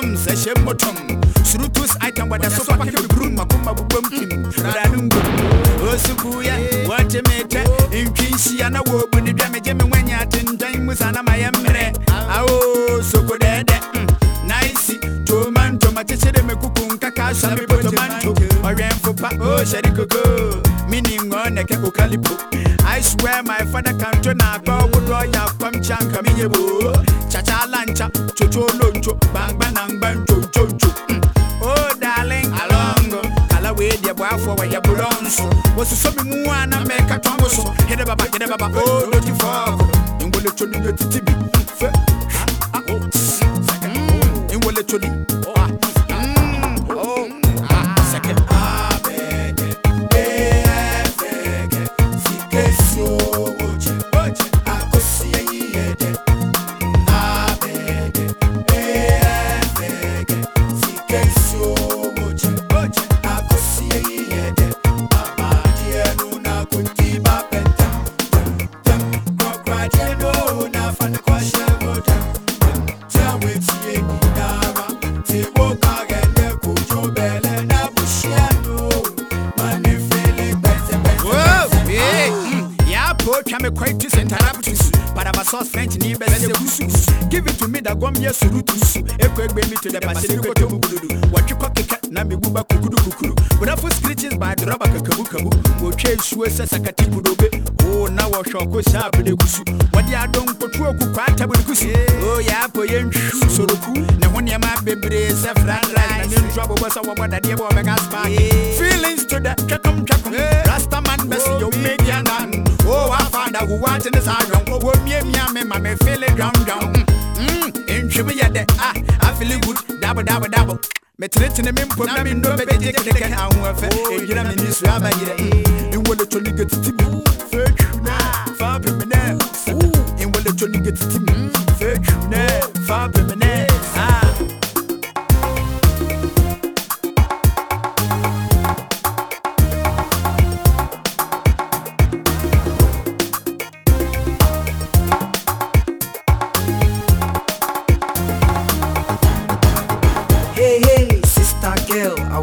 broom sɛhyɛ mmɔtɔm surutu aitangwada sofa ke bebrum makoma bobam kim rade ngo osukuya wɔtemete ntwinhyia na wɔbu ne dwa megye me wanya atentan mu sa na mayɛ mmerɛ ao sokodɛɛdɛ mm, naisi. Tomanto makyekyere me kuku nkaka sa me potomanto ɔwɛmfo pa ohyɛre koko mini ngɔ nɛkɛ kokalipo I swear my father can turn a bow would ya pam chanka minye bo chacha lancha chocho loncho bang bang bang bang cho cho cho. Mm. Oh darling alongo. Kala we dia boy for where you belong so was so me mu ana me ka tongo so hede baba hede baba. Oh no ti fuck. Ngole cho ni titi bi fe poor chame quite to send taraputus, but I'm a sauce French ni best Give it to me gum yes surutus. Ekwe me to the Pacific to Budu. What you cock na me buba kukudu kukuru. But I for screeches by the rubber kabu kabu. Wo chase sakati budobe. Oh, now wa shoko sharp de kusu. What ya don't put you ku kwata bu. Oh, yeah, po yen soroku. Na ho ne ma bebre se fran right. Na trouble was a wabada de bo mega spark. Feelings to the chakum chakum. Rasta mete ne saa yɔnko wo mie mia me ma me fele dwamdwam ntwem yɛ dɛ a afele good dabo dabo dabo metenetene me mpom na me nnɔ bɛgyegye kɛkɛ ahoɔfɛ ɛgyina me ni so aba yerɛ nwɔle tɔ ne gatiti mu fɛtwu na fa pem nɛ nwɔle tɔ ne gatiti mu fɛtwu nɛ fa pem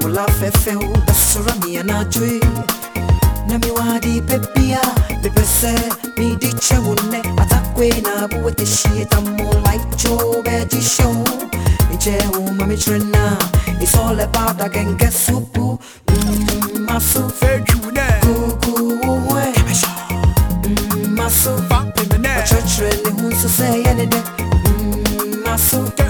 kola fefeu basura mi anajui na miwadi pepia bebese mi dice unne atakwe na buwe tishie tamu like jo beji show. Ije uma mi trena it's all about again get supu mm, masu fejune kuku uwe kemesha mm, masu fa pemene ochotre ni hunsu se yenide mm, masu te